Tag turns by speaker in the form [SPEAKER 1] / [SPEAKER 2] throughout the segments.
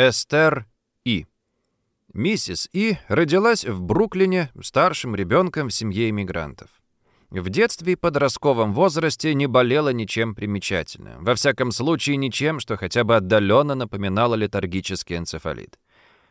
[SPEAKER 1] Эстер И. Миссис И родилась в Бруклине старшим ребенком в семье иммигрантов. В детстве и подростковом возрасте не болела ничем примечательным. Во всяком случае, ничем, что хотя бы отдаленно напоминало летаргический энцефалит.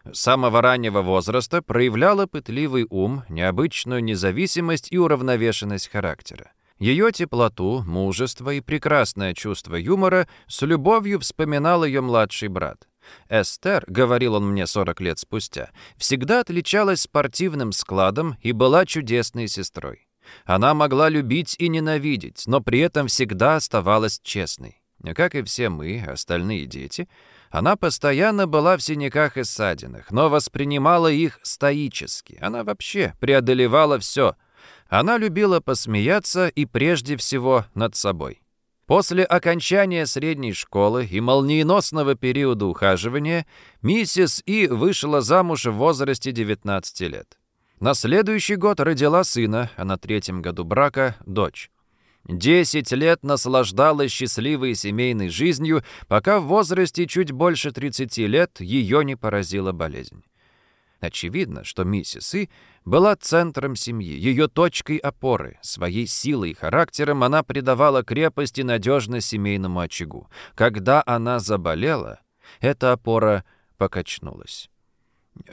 [SPEAKER 1] С самого раннего возраста проявляла пытливый ум, необычную независимость и уравновешенность характера. Ее теплоту, мужество и прекрасное чувство юмора с любовью вспоминал ее младший брат. Эстер, говорил он мне 40 лет спустя, всегда отличалась спортивным складом и была чудесной сестрой. Она могла любить и ненавидеть, но при этом всегда оставалась честной. Как и все мы, остальные дети, она постоянно была в синяках и ссадинах, но воспринимала их стоически. Она вообще преодолевала все. Она любила посмеяться и прежде всего над собой. После окончания средней школы и молниеносного периода ухаживания миссис И вышла замуж в возрасте 19 лет. На следующий год родила сына, а на третьем году брака – дочь. Десять лет наслаждалась счастливой семейной жизнью, пока в возрасте чуть больше 30 лет ее не поразила болезнь. Очевидно, что миссис И была центром семьи, ее точкой опоры. Своей силой и характером она придавала крепость и надежность семейному очагу. Когда она заболела, эта опора покачнулась.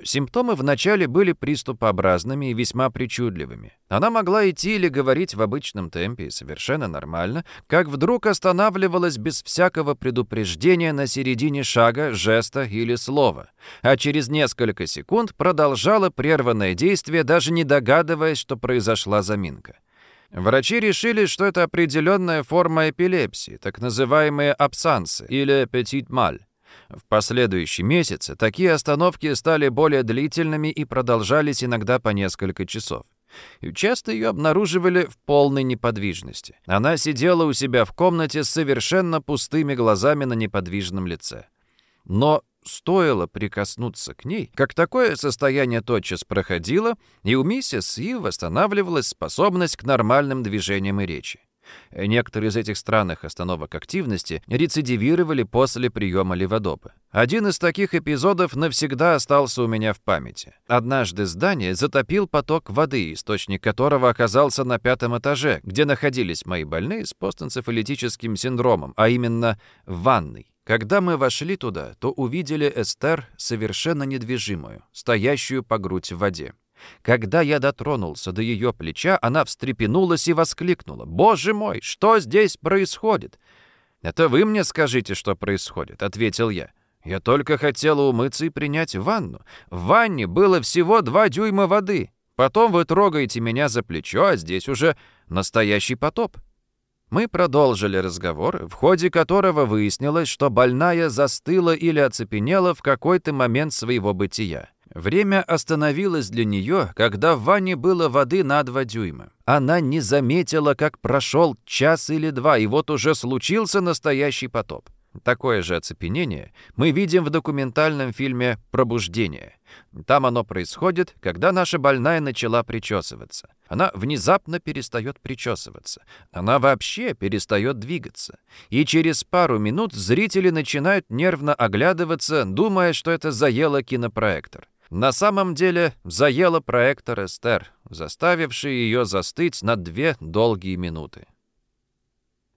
[SPEAKER 1] Симптомы вначале были приступообразными и весьма причудливыми. Она могла идти или говорить в обычном темпе совершенно нормально, как вдруг останавливалась без всякого предупреждения на середине шага, жеста или слова, а через несколько секунд продолжала прерванное действие, даже не догадываясь, что произошла заминка. Врачи решили, что это определенная форма эпилепсии, так называемые абсансы или петит маль. В последующие месяцы такие остановки стали более длительными и продолжались иногда по несколько часов. И часто ее обнаруживали в полной неподвижности. Она сидела у себя в комнате с совершенно пустыми глазами на неподвижном лице. Но стоило прикоснуться к ней, как такое состояние тотчас проходило, и у миссис И восстанавливалась способность к нормальным движениям и речи. Некоторые из этих странных остановок активности рецидивировали после приема леводопа. Один из таких эпизодов навсегда остался у меня в памяти. Однажды здание затопил поток воды, источник которого оказался на пятом этаже, где находились мои больные с постэнцефалитическим синдромом, а именно в ванной. Когда мы вошли туда, то увидели Эстер совершенно недвижимую, стоящую по грудь в воде. Когда я дотронулся до ее плеча, она встрепенулась и воскликнула. «Боже мой, что здесь происходит?» «Это вы мне скажите, что происходит», — ответил я. «Я только хотела умыться и принять ванну. В ванне было всего два дюйма воды. Потом вы трогаете меня за плечо, а здесь уже настоящий потоп». Мы продолжили разговор, в ходе которого выяснилось, что больная застыла или оцепенела в какой-то момент своего бытия. Время остановилось для нее, когда в ванне было воды на два дюйма. Она не заметила, как прошел час или два, и вот уже случился настоящий потоп. Такое же оцепенение мы видим в документальном фильме «Пробуждение». Там оно происходит, когда наша больная начала причесываться. Она внезапно перестает причесываться. Она вообще перестает двигаться. И через пару минут зрители начинают нервно оглядываться, думая, что это заело кинопроектор. На самом деле заело проектор Эстер, заставивший ее застыть на две долгие минуты.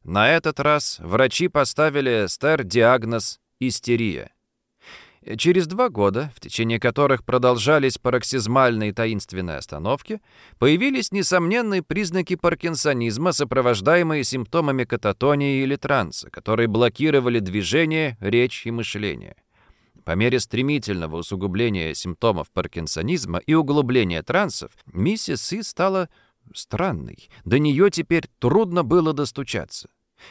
[SPEAKER 1] На этот раз врачи поставили Эстер диагноз «истерия». Через два года, в течение которых продолжались пароксизмальные таинственные остановки, появились несомненные признаки паркинсонизма, сопровождаемые симптомами кататонии или транса, которые блокировали движение, речь и мышление. По мере стремительного усугубления симптомов паркинсонизма и углубления трансов, миссис Си стала странной. До нее теперь трудно было достучаться.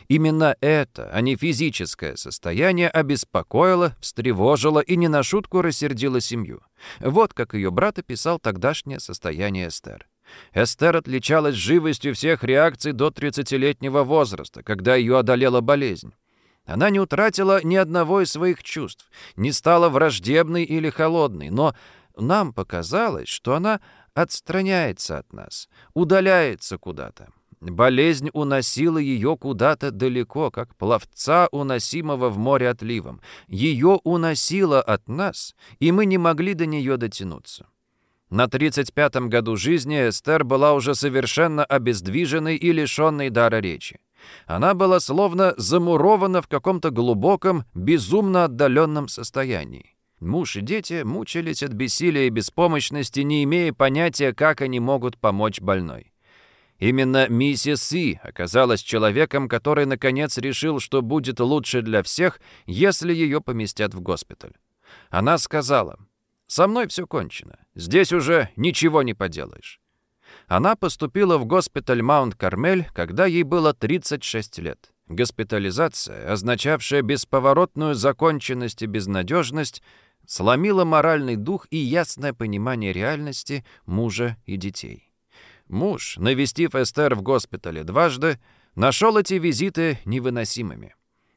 [SPEAKER 1] Именно это, а не физическое состояние, обеспокоило, встревожило и не на шутку рассердило семью. Вот как ее брат описал тогдашнее состояние Эстер. Эстер отличалась живостью всех реакций до 30-летнего возраста, когда ее одолела болезнь. Она не утратила ни одного из своих чувств, не стала враждебной или холодной, но нам показалось, что она отстраняется от нас, удаляется куда-то. Болезнь уносила ее куда-то далеко, как пловца, уносимого в море отливом. Ее уносило от нас, и мы не могли до нее дотянуться. На 35-м году жизни Эстер была уже совершенно обездвиженной и лишенной дара речи. Она была словно замурована в каком-то глубоком, безумно отдаленном состоянии. Муж и дети мучились от бессилия и беспомощности, не имея понятия, как они могут помочь больной. Именно миссис Си оказалась человеком, который наконец решил, что будет лучше для всех, если ее поместят в госпиталь. Она сказала, «Со мной все кончено. Здесь уже ничего не поделаешь». Она поступила в госпиталь Маунт-Кармель, когда ей было 36 лет. Госпитализация, означавшая бесповоротную законченность и безнадежность, сломила моральный дух и ясное понимание реальности мужа и детей. Муж, навестив Эстер в госпитале дважды, нашел эти визиты невыносимыми.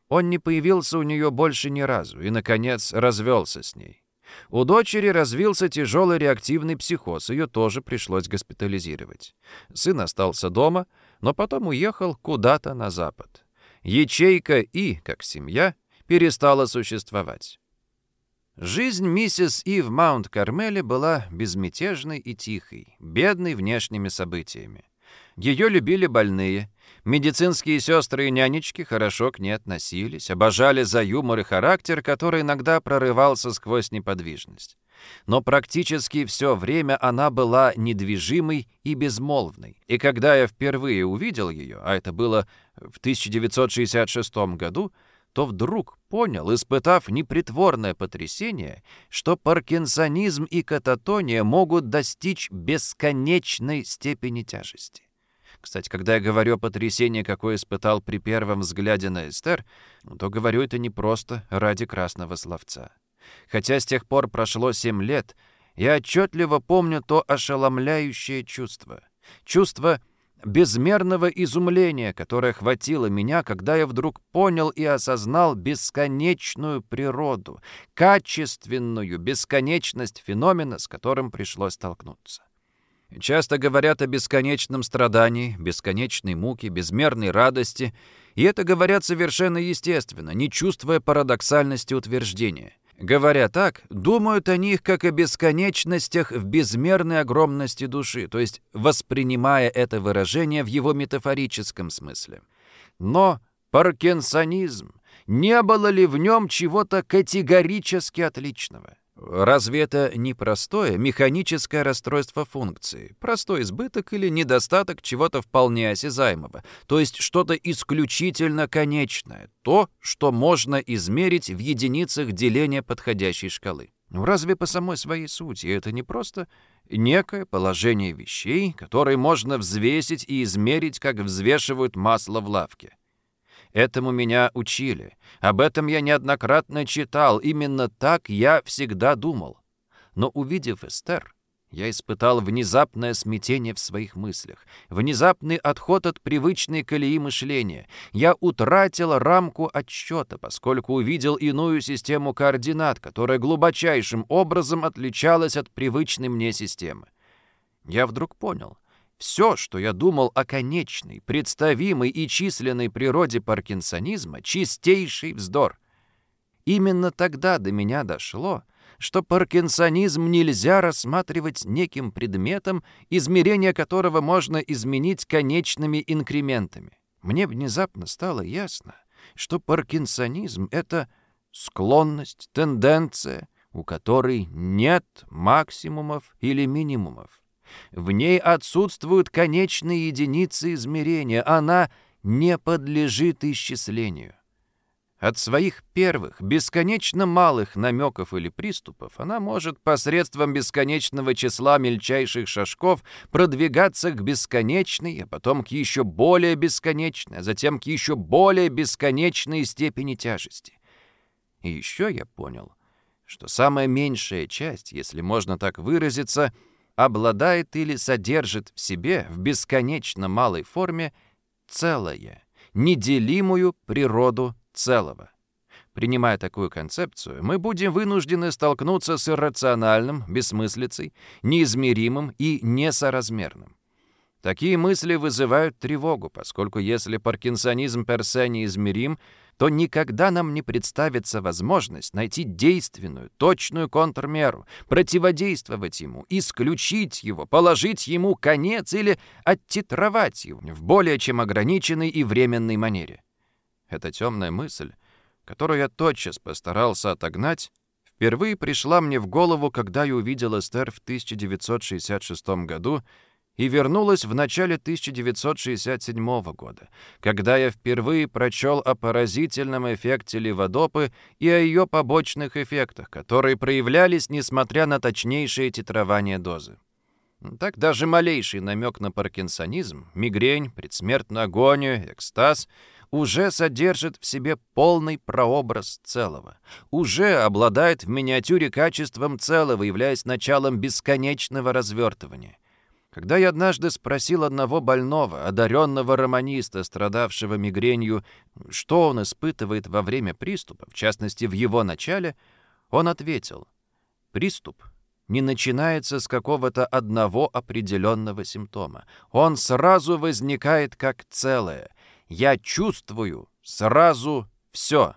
[SPEAKER 1] Он не появился у нее больше ни разу и, наконец, развелся с ней. У дочери развился тяжелый реактивный психоз, ее тоже пришлось госпитализировать. Сын остался дома, но потом уехал куда-то на запад. Ячейка И, как семья, перестала существовать. Жизнь миссис И в Маунт-Кармеле была безмятежной и тихой, бедной внешними событиями. Ее любили больные. Медицинские сестры и нянечки хорошо к ней относились, обожали за юмор и характер, который иногда прорывался сквозь неподвижность. Но практически все время она была недвижимой и безмолвной. И когда я впервые увидел ее, а это было в 1966 году, то вдруг понял, испытав непритворное потрясение, что паркинсонизм и кататония могут достичь бесконечной степени тяжести. Кстати, когда я говорю о потрясении, какое испытал при первом взгляде на Эстер, то говорю это не просто ради красного словца. Хотя с тех пор прошло семь лет, я отчетливо помню то ошеломляющее чувство. Чувство безмерного изумления, которое хватило меня, когда я вдруг понял и осознал бесконечную природу, качественную бесконечность феномена, с которым пришлось столкнуться. Часто говорят о бесконечном страдании, бесконечной муке, безмерной радости, и это говорят совершенно естественно, не чувствуя парадоксальности утверждения. Говоря так, думают о них как о бесконечностях в безмерной огромности души, то есть воспринимая это выражение в его метафорическом смысле. Но паркинсонизм, не было ли в нем чего-то категорически отличного? Разве это не простое механическое расстройство функции, простой избыток или недостаток чего-то вполне осязаемого, то есть что-то исключительно конечное, то, что можно измерить в единицах деления подходящей шкалы? Ну, разве по самой своей сути это не просто некое положение вещей, которые можно взвесить и измерить, как взвешивают масло в лавке? Этому меня учили. Об этом я неоднократно читал. Именно так я всегда думал. Но увидев Эстер, я испытал внезапное смятение в своих мыслях, внезапный отход от привычной колеи мышления. Я утратил рамку отсчета, поскольку увидел иную систему координат, которая глубочайшим образом отличалась от привычной мне системы. Я вдруг понял — все, что я думал о конечной, представимой и численной природе паркинсонизма, чистейший вздор. Именно тогда до меня дошло, что паркинсонизм нельзя рассматривать неким предметом, измерение которого можно изменить конечными инкрементами. Мне внезапно стало ясно, что паркинсонизм — это склонность, тенденция, у которой нет максимумов или минимумов. В ней отсутствуют конечные единицы измерения, она не подлежит исчислению. От своих первых, бесконечно малых намеков или приступов она может посредством бесконечного числа мельчайших шажков продвигаться к бесконечной, а потом к еще более бесконечной, а затем к еще более бесконечной степени тяжести. И еще я понял, что самая меньшая часть, если можно так выразиться — обладает или содержит в себе в бесконечно малой форме целое, неделимую природу целого. Принимая такую концепцию, мы будем вынуждены столкнуться с иррациональным, бессмыслицей, неизмеримым и несоразмерным. Такие мысли вызывают тревогу, поскольку если паркинсонизм персе неизмерим, то никогда нам не представится возможность найти действенную, точную контрмеру, противодействовать ему, исключить его, положить ему конец или оттитровать его в более чем ограниченной и временной манере. Эта темная мысль, которую я тотчас постарался отогнать, впервые пришла мне в голову, когда я увидел Эстер в 1966 году и вернулась в начале 1967 года, когда я впервые прочел о поразительном эффекте леводопы и о ее побочных эффектах, которые проявлялись несмотря на точнейшее титрование дозы. Так даже малейший намек на паркинсонизм, мигрень, предсмертную агонию, экстаз уже содержит в себе полный прообраз целого, уже обладает в миниатюре качеством целого, являясь началом бесконечного развертывания. Когда я однажды спросил одного больного, одаренного романиста, страдавшего мигренью, что он испытывает во время приступа, в частности, в его начале, он ответил, «Приступ не начинается с какого-то одного определенного симптома. Он сразу возникает как целое. Я чувствую сразу все».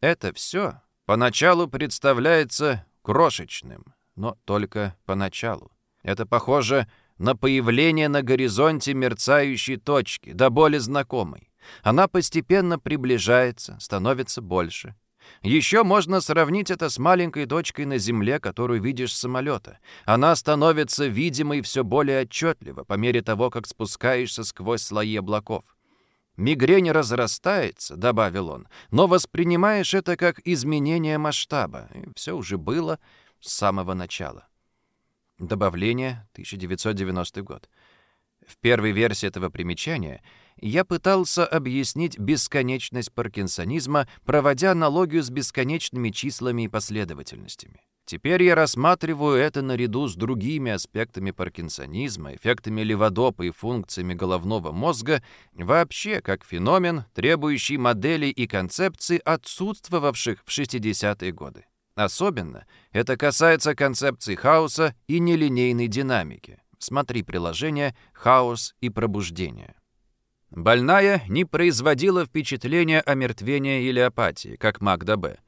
[SPEAKER 1] Это все поначалу представляется крошечным, но только поначалу. Это похоже на появление на горизонте мерцающей точки, до боли знакомой. Она постепенно приближается, становится больше. Еще можно сравнить это с маленькой точкой на Земле, которую видишь с самолета. Она становится видимой все более отчетливо по мере того, как спускаешься сквозь слои облаков. «Мигрень разрастается», — добавил он, «но воспринимаешь это как изменение масштаба. И все уже было с самого начала». Добавление, 1990 год. В первой версии этого примечания я пытался объяснить бесконечность паркинсонизма, проводя аналогию с бесконечными числами и последовательностями. Теперь я рассматриваю это наряду с другими аспектами паркинсонизма, эффектами леводопа и функциями головного мозга, вообще как феномен, требующий моделей и концепций, отсутствовавших в 60-е годы. Особенно это касается концепции хаоса и нелинейной динамики. Смотри приложение «Хаос и пробуждение». Больная не производила впечатления омертвения или апатии, как Магда Б.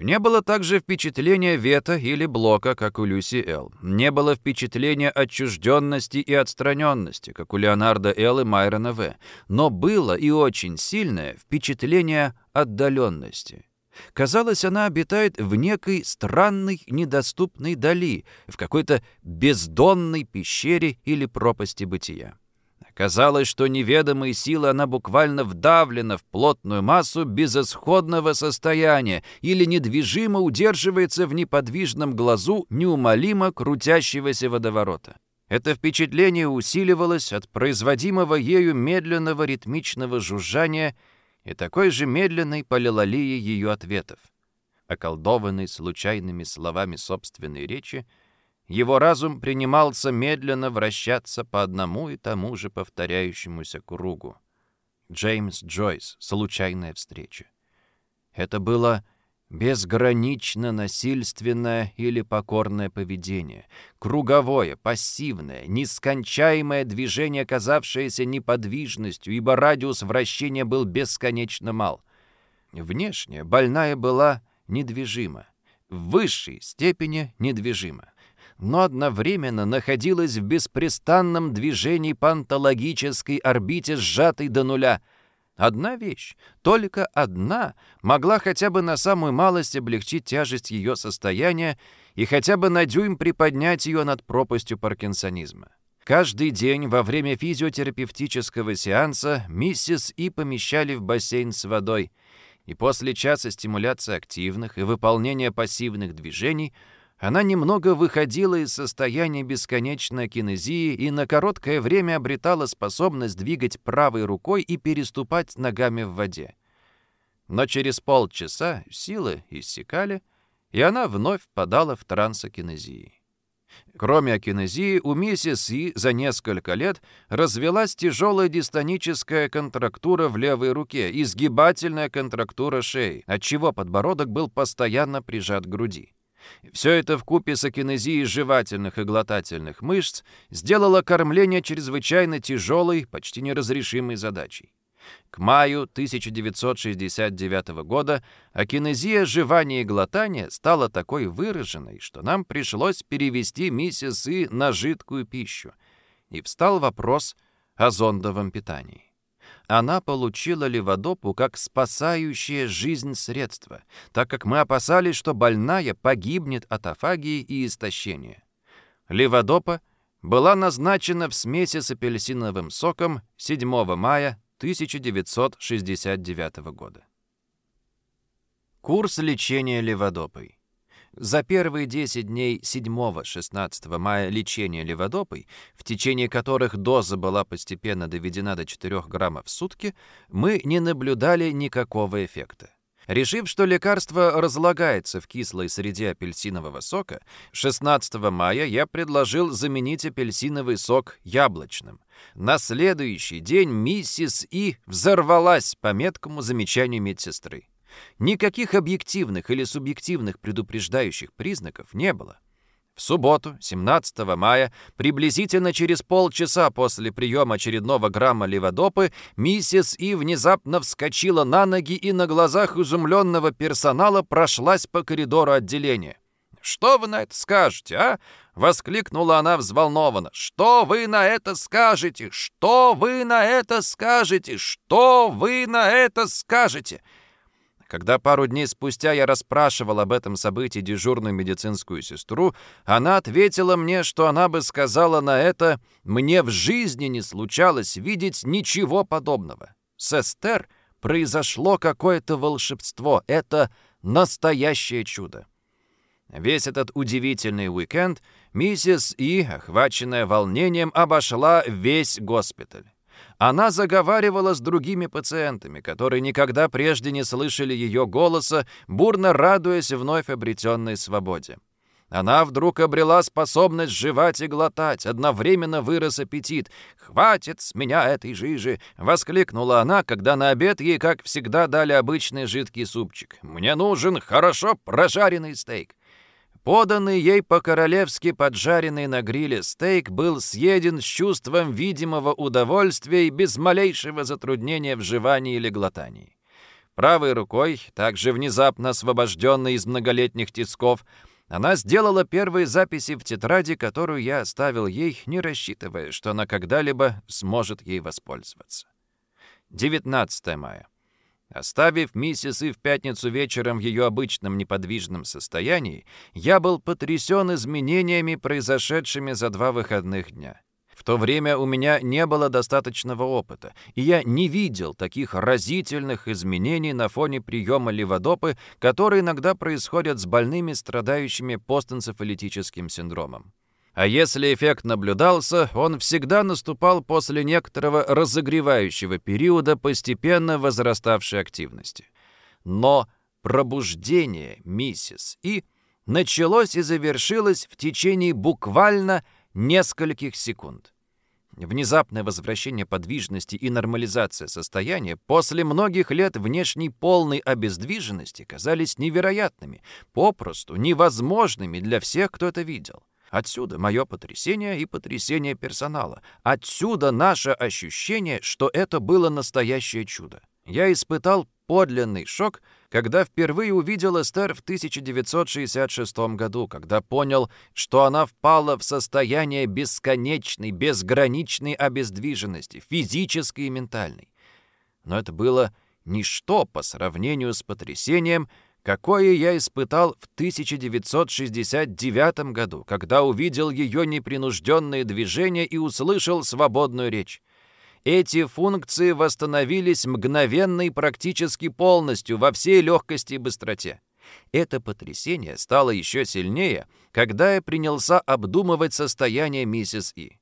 [SPEAKER 1] Не было также впечатления вета или блока, как у Люси Л. Не было впечатления отчужденности и отстраненности, как у Леонарда Л. и Майрона В. Но было и очень сильное впечатление отдаленности. Казалось, она обитает в некой странной, недоступной дали, в какой-то бездонной пещере или пропасти бытия. Казалось, что неведомой силой она буквально вдавлена в плотную массу безысходного состояния или недвижимо удерживается в неподвижном глазу неумолимо крутящегося водоворота. Это впечатление усиливалось от производимого ею медленного ритмичного жужжания и такой же медленной полилолии ее ответов. Околдованный случайными словами собственной речи, его разум принимался медленно вращаться по одному и тому же повторяющемуся кругу. Джеймс Джойс «Случайная встреча». Это было Безгранично насильственное или покорное поведение, круговое, пассивное, нескончаемое движение, казавшееся неподвижностью, ибо радиус вращения был бесконечно мал. Внешне больная была недвижима, в высшей степени недвижима, но одновременно находилась в беспрестанном движении по онтологической орбите, сжатой до нуля — Одна вещь, только одна, могла хотя бы на самую малость облегчить тяжесть ее состояния и хотя бы на дюйм приподнять ее над пропастью паркинсонизма. Каждый день во время физиотерапевтического сеанса миссис И помещали в бассейн с водой, и после часа стимуляции активных и выполнения пассивных движений – она немного выходила из состояния бесконечной кинезии и на короткое время обретала способность двигать правой рукой и переступать ногами в воде. Но через полчаса силы иссякали, и она вновь впадала в трансокинезии. Кроме акинезии, у миссис И за несколько лет развелась тяжелая дистоническая контрактура в левой руке и сгибательная контрактура шеи, отчего подбородок был постоянно прижат к груди. Все это в купе с акинезией жевательных и глотательных мышц сделало кормление чрезвычайно тяжелой, почти неразрешимой задачей. К маю 1969 года акинезия жевания и глотания стала такой выраженной, что нам пришлось перевести миссис И на жидкую пищу. И встал вопрос о зондовом питании. Она получила леводопу как спасающее жизнь средство, так как мы опасались, что больная погибнет от афагии и истощения. Леводопа была назначена в смеси с апельсиновым соком 7 мая 1969 года. Курс лечения леводопой. За первые 10 дней 7-16 мая лечения леводопой, в течение которых доза была постепенно доведена до 4 граммов в сутки, мы не наблюдали никакого эффекта. Решив, что лекарство разлагается в кислой среде апельсинового сока, 16 мая я предложил заменить апельсиновый сок яблочным. На следующий день миссис И взорвалась по меткому замечанию медсестры. Никаких объективных или субъективных предупреждающих признаков не было. В субботу, 17 мая, приблизительно через полчаса после приема очередного грамма леводопы, миссис И внезапно вскочила на ноги и на глазах изумленного персонала прошлась по коридору отделения. «Что вы на это скажете, а?» — воскликнула она взволнованно. «Что вы на это скажете? Что вы на это скажете? Что вы на это скажете?» Когда пару дней спустя я расспрашивал об этом событии дежурную медицинскую сестру, она ответила мне, что она бы сказала на это «мне в жизни не случалось видеть ничего подобного». С Эстер произошло какое-то волшебство. Это настоящее чудо. Весь этот удивительный уикенд миссис И, охваченная волнением, обошла весь госпиталь. Она заговаривала с другими пациентами, которые никогда прежде не слышали ее голоса, бурно радуясь вновь обретенной свободе. Она вдруг обрела способность жевать и глотать, одновременно вырос аппетит. «Хватит с меня этой жижи!» — воскликнула она, когда на обед ей, как всегда, дали обычный жидкий супчик. «Мне нужен хорошо прожаренный стейк». Поданный ей по-королевски поджаренный на гриле стейк был съеден с чувством видимого удовольствия и без малейшего затруднения в жевании или глотании. Правой рукой, также внезапно освобожденной из многолетних тисков, она сделала первые записи в тетради, которую я оставил ей, не рассчитывая, что она когда-либо сможет ей воспользоваться. 19 мая. Оставив миссис И в пятницу вечером в ее обычном неподвижном состоянии, я был потрясен изменениями, произошедшими за два выходных дня. В то время у меня не было достаточного опыта, и я не видел таких разительных изменений на фоне приема леводопы, которые иногда происходят с больными, страдающими постэнцефалитическим синдромом. А если эффект наблюдался, он всегда наступал после некоторого разогревающего периода постепенно возраставшей активности. Но пробуждение миссис И началось и завершилось в течение буквально нескольких секунд. Внезапное возвращение подвижности и нормализация состояния после многих лет внешней полной обездвиженности казались невероятными, попросту невозможными для всех, кто это видел. Отсюда мое потрясение и потрясение персонала. Отсюда наше ощущение, что это было настоящее чудо. Я испытал подлинный шок, когда впервые увидел Эстер в 1966 году, когда понял, что она впала в состояние бесконечной, безграничной обездвиженности, физической и ментальной. Но это было ничто по сравнению с потрясением, какое я испытал в 1969 году, когда увидел ее непринужденные движения и услышал свободную речь. Эти функции восстановились мгновенно и практически полностью во всей легкости и быстроте. Это потрясение стало еще сильнее, когда я принялся обдумывать состояние миссис И.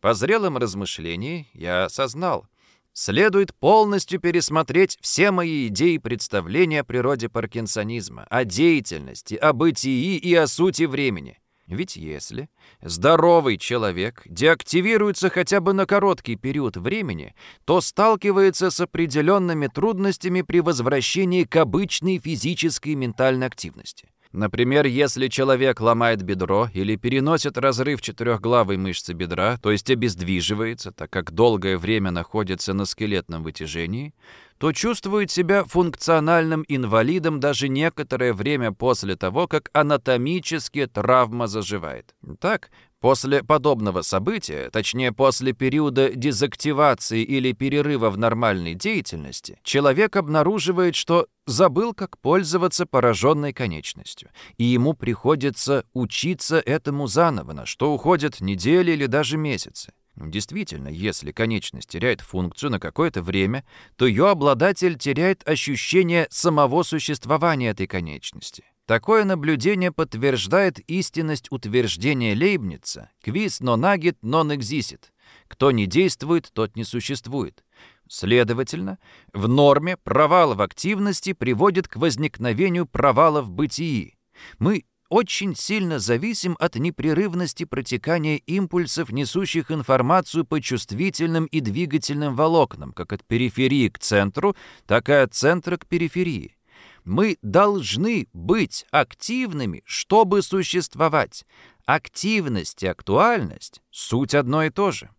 [SPEAKER 1] По зрелым размышлениям я осознал — Следует полностью пересмотреть все мои идеи и представления о природе паркинсонизма, о деятельности, о бытии и о сути времени. Ведь если здоровый человек деактивируется хотя бы на короткий период времени, то сталкивается с определенными трудностями при возвращении к обычной физической и ментальной активности. Например, если человек ломает бедро или переносит разрыв четырехглавой мышцы бедра, то есть обездвиживается, так как долгое время находится на скелетном вытяжении, то чувствует себя функциональным инвалидом даже некоторое время после того, как анатомически травма заживает. Так, После подобного события, точнее после периода дезактивации или перерыва в нормальной деятельности, человек обнаруживает, что забыл, как пользоваться пораженной конечностью, и ему приходится учиться этому заново, на что уходят недели или даже месяцы. Действительно, если конечность теряет функцию на какое-то время, то ее обладатель теряет ощущение самого существования этой конечности. Такое наблюдение подтверждает истинность утверждения Лейбница «Quis non agit non existit» — «Кто не действует, тот не существует». Следовательно, в норме провал в активности приводит к возникновению провала в бытии. Мы очень сильно зависим от непрерывности протекания импульсов, несущих информацию по чувствительным и двигательным волокнам, как от периферии к центру, так и от центра к периферии. Мы должны быть активными, чтобы существовать. Активность и актуальность — суть одно и то же.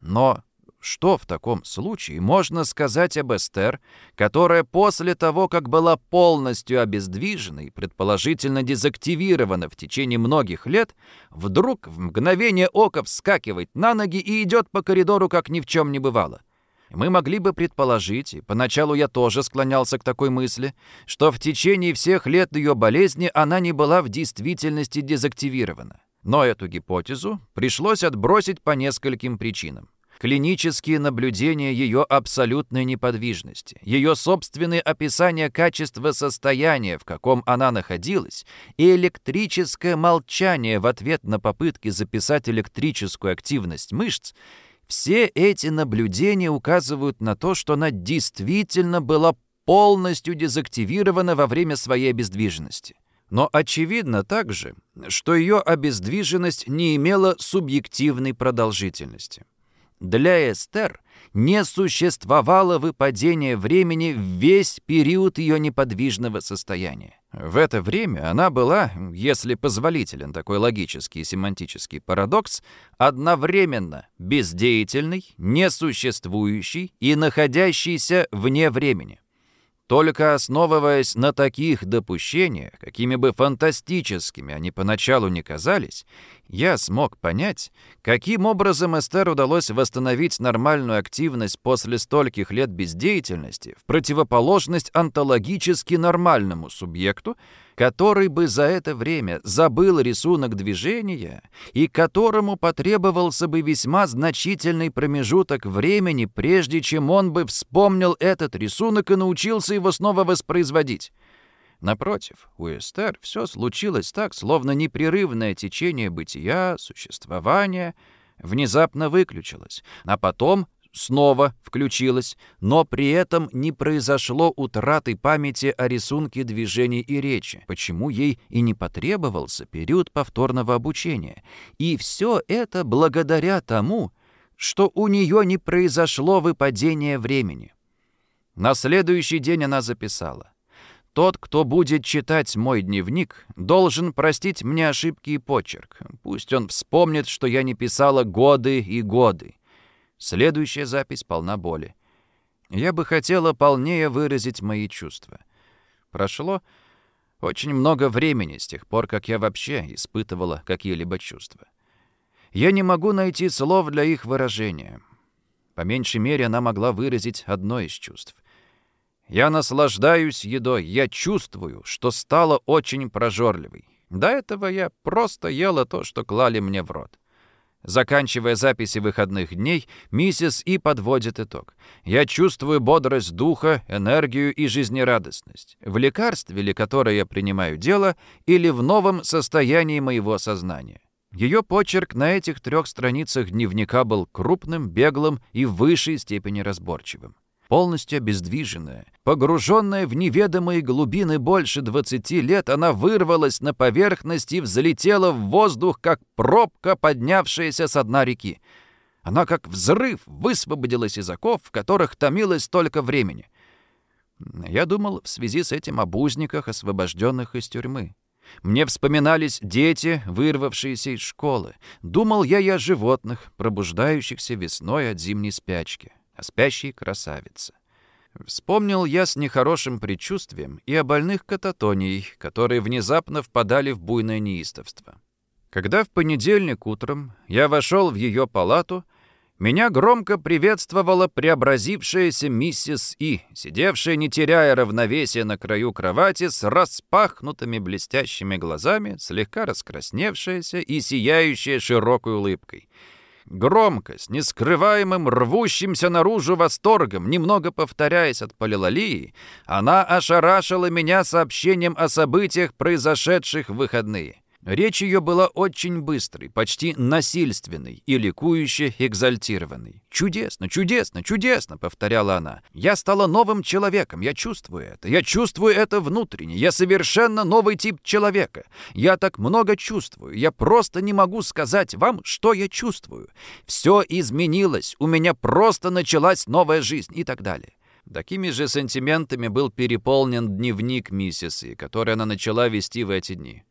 [SPEAKER 1] Но что в таком случае можно сказать об Эстер, которая после того, как была полностью обездвижена и предположительно дезактивирована в течение многих лет, вдруг в мгновение ока вскакивает на ноги и идет по коридору, как ни в чем не бывало? Мы могли бы предположить, и поначалу я тоже склонялся к такой мысли, что в течение всех лет ее болезни она не была в действительности дезактивирована. Но эту гипотезу пришлось отбросить по нескольким причинам. Клинические наблюдения ее абсолютной неподвижности, ее собственное описание качества состояния, в каком она находилась, и электрическое молчание в ответ на попытки записать электрическую активность мышц — все эти наблюдения указывают на то, что она действительно была полностью дезактивирована во время своей обездвиженности. Но очевидно также, что ее обездвиженность не имела субъективной продолжительности. Для Эстер не существовало выпадения времени в весь период ее неподвижного состояния. В это время она была, если позволителен такой логический и семантический парадокс, одновременно бездеятельной, несуществующей и находящейся вне времени. Только основываясь на таких допущениях, какими бы фантастическими они поначалу не казались, я смог понять, каким образом Эстер удалось восстановить нормальную активность после стольких лет бездеятельности в противоположность онтологически нормальному субъекту, который бы за это время забыл рисунок движения и которому потребовался бы весьма значительный промежуток времени, прежде чем он бы вспомнил этот рисунок и научился его снова воспроизводить. Напротив, у Эстер все случилось так, словно непрерывное течение бытия, существования внезапно выключилось, а потом снова включилась, но при этом не произошло утраты памяти о рисунке движений и речи, почему ей и не потребовался период повторного обучения. И все это благодаря тому, что у нее не произошло выпадение времени. На следующий день она записала. Тот, кто будет читать мой дневник, должен простить мне ошибки и почерк. Пусть он вспомнит, что я не писала годы и годы. Следующая запись полна боли. Я бы хотела полнее выразить мои чувства. Прошло очень много времени с тех пор, как я вообще испытывала какие-либо чувства. Я не могу найти слов для их выражения. По меньшей мере, она могла выразить одно из чувств. Я наслаждаюсь едой, я чувствую, что стала очень прожорливой. До этого я просто ела то, что клали мне в рот. Заканчивая записи выходных дней, миссис И подводит итог. «Я чувствую бодрость духа, энергию и жизнерадостность. В лекарстве ли, которое я принимаю дело, или в новом состоянии моего сознания?» Ее почерк на этих трех страницах дневника был крупным, беглым и в высшей степени разборчивым полностью обездвиженная, погруженная в неведомые глубины больше 20 лет, она вырвалась на поверхность и взлетела в воздух, как пробка, поднявшаяся с дна реки. Она, как взрыв, высвободилась из оков, в которых томилось столько времени. Я думал в связи с этим об узниках, освобожденных из тюрьмы. Мне вспоминались дети, вырвавшиеся из школы. Думал я и о животных, пробуждающихся весной от зимней спячки, о спящей красавице. Вспомнил я с нехорошим предчувствием и о больных кататонией, которые внезапно впадали в буйное неистовство. Когда в понедельник утром я вошел в ее палату, меня громко приветствовала преобразившаяся миссис И, сидевшая, не теряя равновесия на краю кровати, с распахнутыми блестящими глазами, слегка раскрасневшаяся и сияющая широкой улыбкой. Громко, с нескрываемым рвущимся наружу восторгом, немного повторяясь от полилолии, она ошарашила меня сообщением о событиях, произошедших в выходные. Речь ее была очень быстрой, почти насильственной и ликующе экзальтированной. «Чудесно, чудесно, чудесно!» — повторяла она. «Я стала новым человеком, я чувствую это. Я чувствую это внутренне. Я совершенно новый тип человека. Я так много чувствую. Я просто не могу сказать вам, что я чувствую. Все изменилось. У меня просто началась новая жизнь» и так далее. Такими же сантиментами был переполнен дневник миссисы, который она начала вести в эти дни.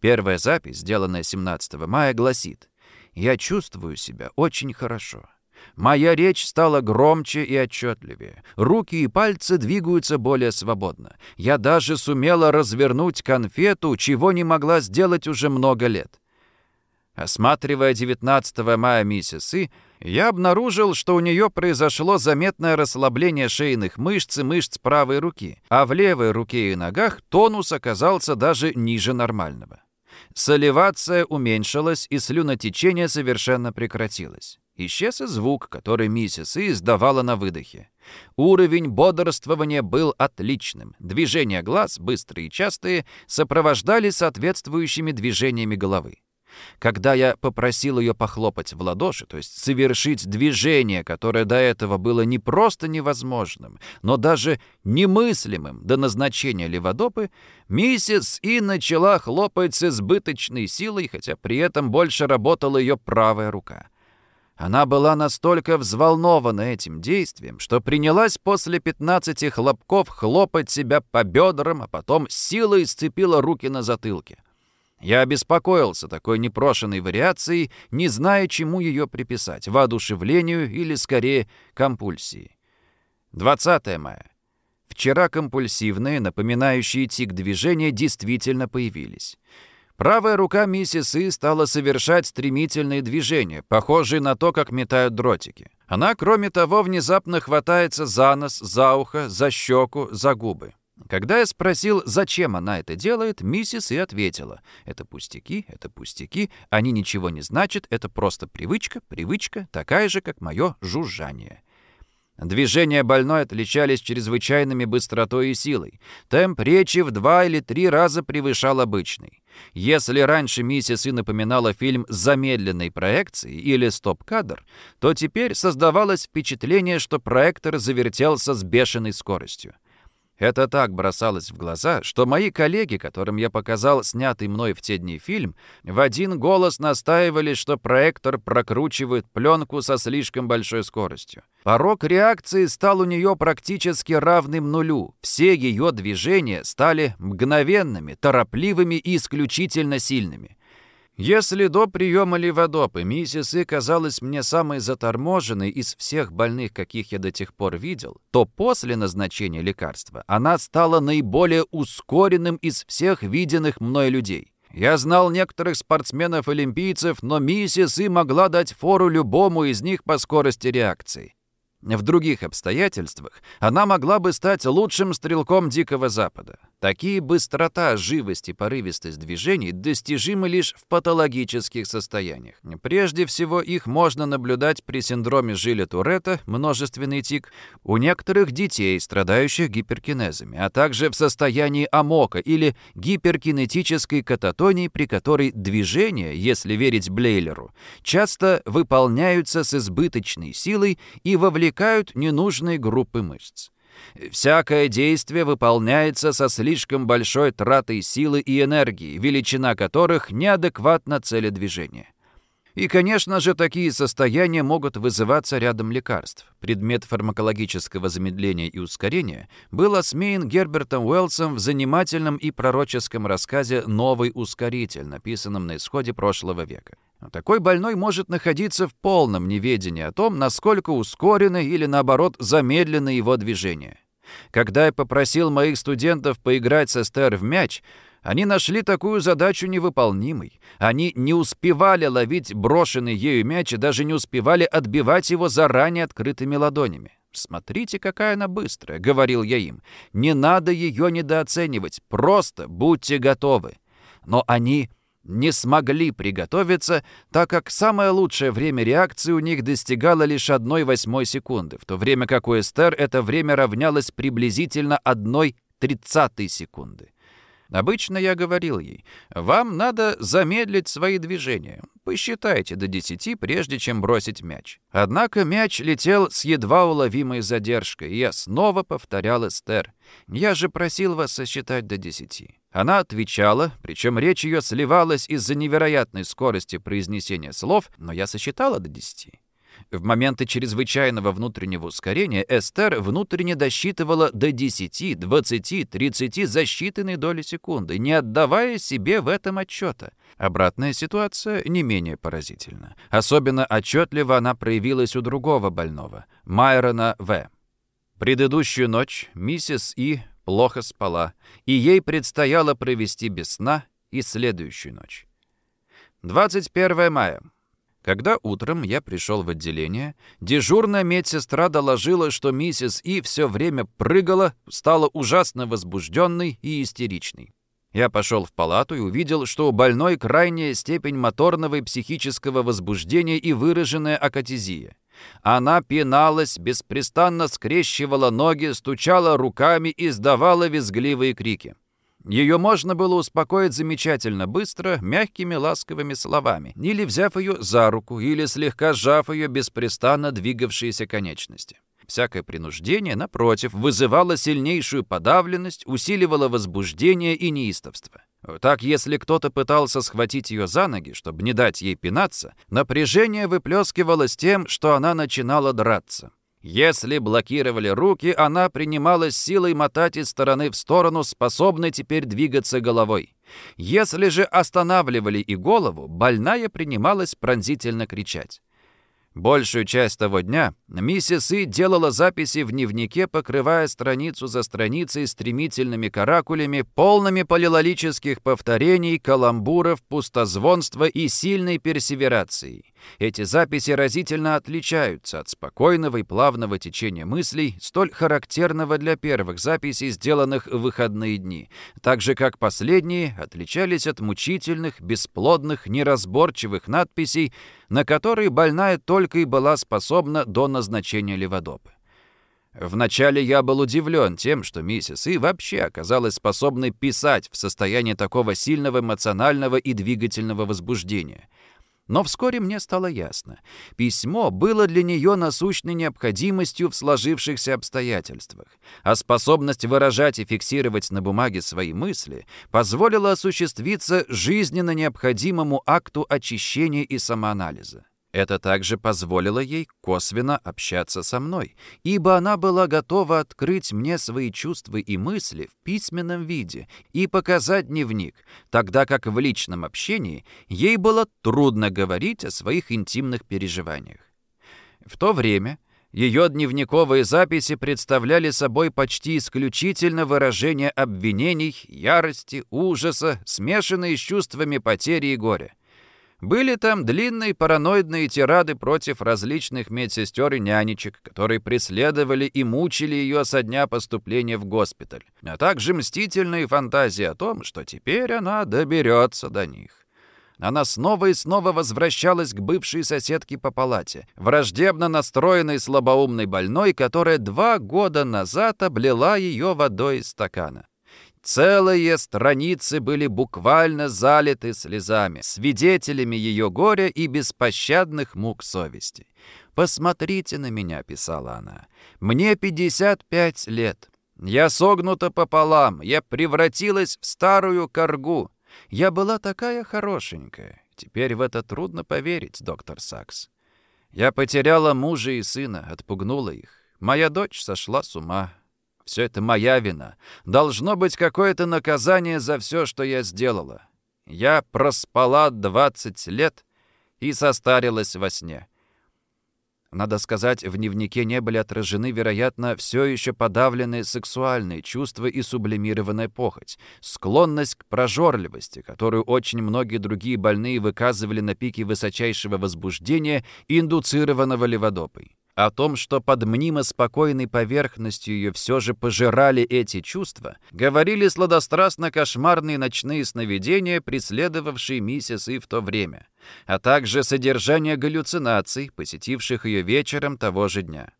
[SPEAKER 1] Первая запись, сделанная 17 мая, гласит «Я чувствую себя очень хорошо». Моя речь стала громче и отчетливее. Руки и пальцы двигаются более свободно. Я даже сумела развернуть конфету, чего не могла сделать уже много лет. Осматривая 19 мая миссис И, я обнаружил, что у нее произошло заметное расслабление шейных мышц и мышц правой руки, а в левой руке и ногах тонус оказался даже ниже нормального. Соливация уменьшилась, и слюнотечение совершенно прекратилось. Исчез и звук, который миссис И издавала на выдохе. Уровень бодрствования был отличным. Движения глаз, быстрые и частые, сопровождались соответствующими движениями головы. Когда я попросил ее похлопать в ладоши, то есть совершить движение, которое до этого было не просто невозможным, но даже немыслимым до назначения леводопы, миссис И начала хлопать с избыточной силой, хотя при этом больше работала ее правая рука. Она была настолько взволнована этим действием, что принялась после 15 хлопков хлопать себя по бедрам, а потом силой сцепила руки на затылке. Я обеспокоился такой непрошенной вариацией, не зная, чему ее приписать — воодушевлению или, скорее, компульсии. 20 мая. Вчера компульсивные, напоминающие тик движения, действительно появились. Правая рука миссис И стала совершать стремительные движения, похожие на то, как метают дротики. Она, кроме того, внезапно хватается за нос, за ухо, за щеку, за губы. Когда я спросил, зачем она это делает, миссис и ответила. Это пустяки, это пустяки, они ничего не значат, это просто привычка, привычка, такая же, как мое жужжание. Движения больной отличались чрезвычайными быстротой и силой. Темп речи в два или три раза превышал обычный. Если раньше миссис и напоминала фильм с замедленной проекцией или стоп-кадр, то теперь создавалось впечатление, что проектор завертелся с бешеной скоростью. Это так бросалось в глаза, что мои коллеги, которым я показал снятый мной в те дни фильм, в один голос настаивали, что проектор прокручивает пленку со слишком большой скоростью. Порог реакции стал у нее практически равным нулю. Все ее движения стали мгновенными, торопливыми и исключительно сильными. Если до приема леводопы миссис И казалась мне самой заторможенной из всех больных, каких я до тех пор видел, то после назначения лекарства она стала наиболее ускоренным из всех виденных мной людей. Я знал некоторых спортсменов-олимпийцев, но миссис И могла дать фору любому из них по скорости реакции. В других обстоятельствах она могла бы стать лучшим стрелком Дикого Запада. Такие быстрота, живость и порывистость движений достижимы лишь в патологических состояниях. Прежде всего, их можно наблюдать при синдроме Жиля-Туретта, множественный тик, у некоторых детей, страдающих гиперкинезами, а также в состоянии амока или гиперкинетической кататонии, при которой движения, если верить Блейлеру, часто выполняются с избыточной силой и вовлекают ненужные группы мышц. Всякое действие выполняется со слишком большой тратой силы и энергии, величина которых неадекватна цели движения. И, конечно же, такие состояния могут вызываться рядом лекарств. Предмет фармакологического замедления и ускорения был осмеян Гербертом Уэллсом в занимательном и пророческом рассказе «Новый ускоритель», написанном на исходе прошлого века. Такой больной может находиться в полном неведении о том, насколько ускорены или, наоборот, замедлены его движения. Когда я попросил моих студентов поиграть с Эстер в мяч, они нашли такую задачу невыполнимой. Они не успевали ловить брошенный ею мяч и даже не успевали отбивать его заранее открытыми ладонями. «Смотрите, какая она быстрая», — говорил я им. «Не надо ее недооценивать, просто будьте готовы». Но они не смогли приготовиться, так как самое лучшее время реакции у них достигало лишь одной восьмой секунды, в то время как у Эстер это время равнялось приблизительно одной тридцатой секунды. Обычно я говорил ей, вам надо замедлить свои движения. Посчитайте до десяти, прежде чем бросить мяч. Однако мяч летел с едва уловимой задержкой, и я снова повторял Эстер. Я же просил вас сосчитать до десяти. Она отвечала, причем речь ее сливалась из-за невероятной скорости произнесения слов, но я сосчитала до десяти. В моменты чрезвычайного внутреннего ускорения Эстер внутренне досчитывала до 10, 20, 30 за считанные доли секунды, не отдавая себе в этом отчета. Обратная ситуация не менее поразительна. Особенно отчетливо она проявилась у другого больного, Майрона В. Предыдущую ночь миссис И плохо спала, и ей предстояло провести без сна и следующую ночь. 21 мая. Когда утром я пришел в отделение, дежурная медсестра доложила, что миссис И все время прыгала, стала ужасно возбужденной и истеричной. Я пошел в палату и увидел, что у больной крайняя степень моторного и психического возбуждения и выраженная акатизия. Она пиналась, беспрестанно скрещивала ноги, стучала руками и издавала визгливые крики. Ее можно было успокоить замечательно быстро, мягкими ласковыми словами, или взяв ее за руку, или слегка сжав ее беспрестанно двигавшиеся конечности. Всякое принуждение, напротив, вызывало сильнейшую подавленность, усиливало возбуждение и неистовство. Так, если кто-то пытался схватить ее за ноги, чтобы не дать ей пинаться, напряжение выплескивалось тем, что она начинала драться. Если блокировали руки, она принималась силой мотать из стороны в сторону, способной теперь двигаться головой. Если же останавливали и голову, больная принималась пронзительно кричать. Большую часть того дня миссис И делала записи в дневнике, покрывая страницу за страницей стремительными каракулями, полными полилолических повторений, каламбуров, пустозвонства и сильной персеверации. Эти записи разительно отличаются от спокойного и плавного течения мыслей, столь характерного для первых записей, сделанных в выходные дни, так же как последние отличались от мучительных, бесплодных, неразборчивых надписей, на которые больная только и была способна до назначения леводопы. Вначале я был удивлен тем, что миссис И вообще оказалась способной писать в состоянии такого сильного эмоционального и двигательного возбуждения — но вскоре мне стало ясно. Письмо было для нее насущной необходимостью в сложившихся обстоятельствах, а способность выражать и фиксировать на бумаге свои мысли позволила осуществиться жизненно необходимому акту очищения и самоанализа. Это также позволило ей косвенно общаться со мной, ибо она была готова открыть мне свои чувства и мысли в письменном виде и показать дневник, тогда как в личном общении ей было трудно говорить о своих интимных переживаниях. В то время ее дневниковые записи представляли собой почти исключительно выражение обвинений, ярости, ужаса, смешанные с чувствами потери и горя. Были там длинные параноидные тирады против различных медсестер и нянечек, которые преследовали и мучили ее со дня поступления в госпиталь, а также мстительные фантазии о том, что теперь она доберется до них. Она снова и снова возвращалась к бывшей соседке по палате, враждебно настроенной слабоумной больной, которая два года назад облила ее водой из стакана. Целые страницы были буквально залиты слезами, свидетелями ее горя и беспощадных мук совести. «Посмотрите на меня», — писала она. «Мне 55 лет. Я согнута пополам, я превратилась в старую коргу. Я была такая хорошенькая. Теперь в это трудно поверить, доктор Сакс. Я потеряла мужа и сына, отпугнула их. Моя дочь сошла с ума. Все это моя вина. Должно быть какое-то наказание за все, что я сделала. Я проспала 20 лет и состарилась во сне. Надо сказать, в дневнике не были отражены, вероятно, все еще подавленные сексуальные чувства и сублимированная похоть, склонность к прожорливости, которую очень многие другие больные выказывали на пике высочайшего возбуждения, индуцированного леводопой. О том, что под мнимо спокойной поверхностью ее все же пожирали эти чувства, говорили сладострастно кошмарные ночные сновидения, преследовавшие миссис И в то время, а также содержание галлюцинаций, посетивших ее вечером того же дня.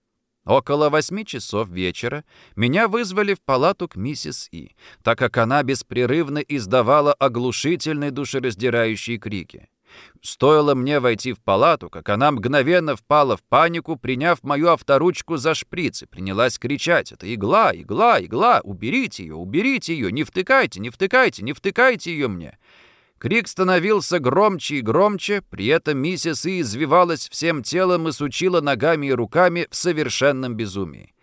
[SPEAKER 1] Около восьми часов вечера меня вызвали в палату к миссис И, так как она беспрерывно издавала оглушительные душераздирающие крики. Стоило мне войти в палату, как она мгновенно впала в панику, приняв мою авторучку за шприц и принялась кричать. «Это игла, игла, игла! Уберите ее, уберите ее! Не втыкайте, не втыкайте, не втыкайте ее мне!» Крик становился громче и громче, при этом миссис И извивалась всем телом и сучила ногами и руками в совершенном безумии.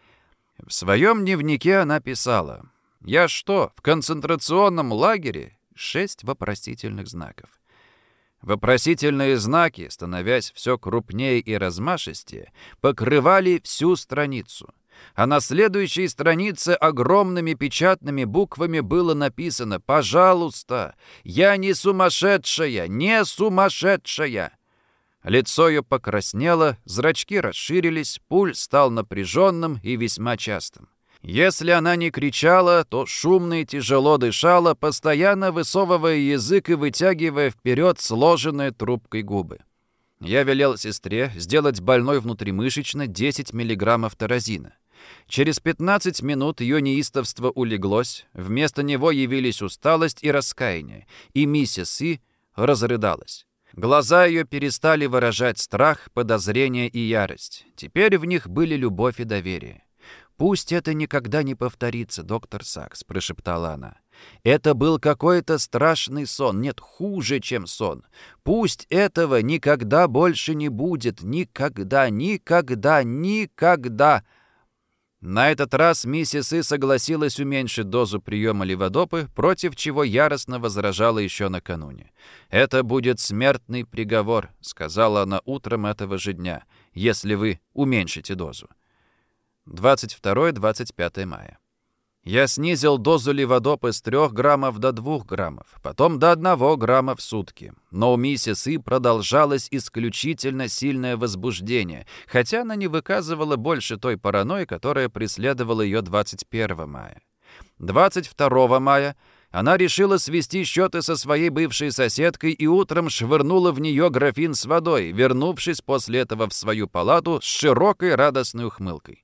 [SPEAKER 1] В своем дневнике она писала «Я что, в концентрационном лагере?» Шесть вопросительных знаков. Вопросительные знаки, становясь все крупнее и размашистее, покрывали всю страницу. А на следующей странице огромными печатными буквами было написано «Пожалуйста, я не сумасшедшая, не сумасшедшая!» Лицо ее покраснело, зрачки расширились, пульс стал напряженным и весьма частым. Если она не кричала, то шумно и тяжело дышала, постоянно высовывая язык и вытягивая вперед сложенные трубкой губы. Я велел сестре сделать больной внутримышечно 10 миллиграммов таразина. Через 15 минут ее неистовство улеглось, вместо него явились усталость и раскаяние, и миссис И разрыдалась. Глаза ее перестали выражать страх, подозрение и ярость. Теперь в них были любовь и доверие. «Пусть это никогда не повторится, доктор Сакс», — прошептала она. «Это был какой-то страшный сон, нет, хуже, чем сон. Пусть этого никогда больше не будет, никогда, никогда, никогда». На этот раз миссис И согласилась уменьшить дозу приема леводопы, против чего яростно возражала еще накануне. «Это будет смертный приговор», — сказала она утром этого же дня, «если вы уменьшите дозу». 22-25 мая. Я снизил дозу леводопы с 3 граммов до 2 граммов, потом до 1 грамма в сутки. Но у миссис И продолжалось исключительно сильное возбуждение, хотя она не выказывала больше той паранойи, которая преследовала ее 21 мая. 22 мая она решила свести счеты со своей бывшей соседкой и утром швырнула в нее графин с водой, вернувшись после этого в свою палату с широкой радостной ухмылкой.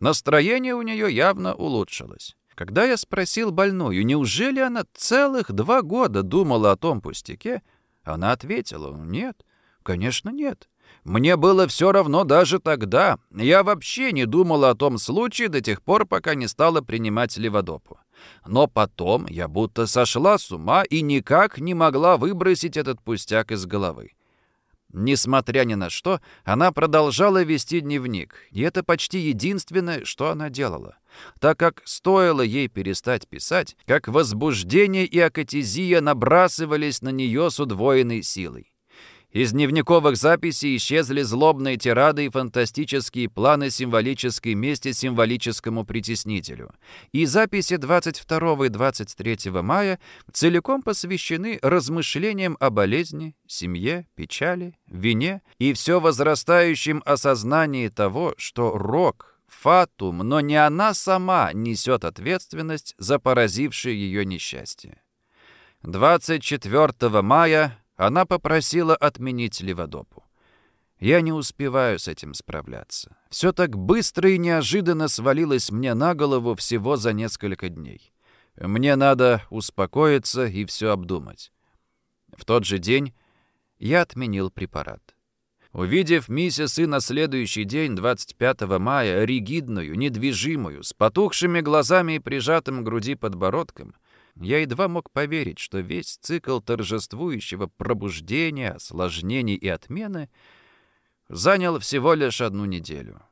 [SPEAKER 1] Настроение у нее явно улучшилось. Когда я спросил больную, неужели она целых два года думала о том пустяке, она ответила, нет, конечно, нет. Мне было все равно даже тогда. Я вообще не думала о том случае до тех пор, пока не стала принимать леводопу. Но потом я будто сошла с ума и никак не могла выбросить этот пустяк из головы. Несмотря ни на что, она продолжала вести дневник, и это почти единственное, что она делала. Так как стоило ей перестать писать, как возбуждение и акатизия набрасывались на нее с удвоенной силой. Из дневниковых записей исчезли злобные тирады и фантастические планы символической мести символическому притеснителю. И записи 22 и 23 мая целиком посвящены размышлениям о болезни, семье, печали, вине и все возрастающем осознании того, что рок, фатум, но не она сама несет ответственность за поразившее ее несчастье. 24 мая она попросила отменить Леводопу. Я не успеваю с этим справляться. Все так быстро и неожиданно свалилось мне на голову всего за несколько дней. Мне надо успокоиться и все обдумать. В тот же день я отменил препарат. Увидев миссис и на следующий день, 25 мая, ригидную, недвижимую, с потухшими глазами и прижатым к груди подбородком, я едва мог поверить, что весь цикл торжествующего пробуждения, осложнений и отмены занял всего лишь одну неделю.